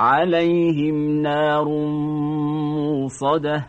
عليهم نار موصدة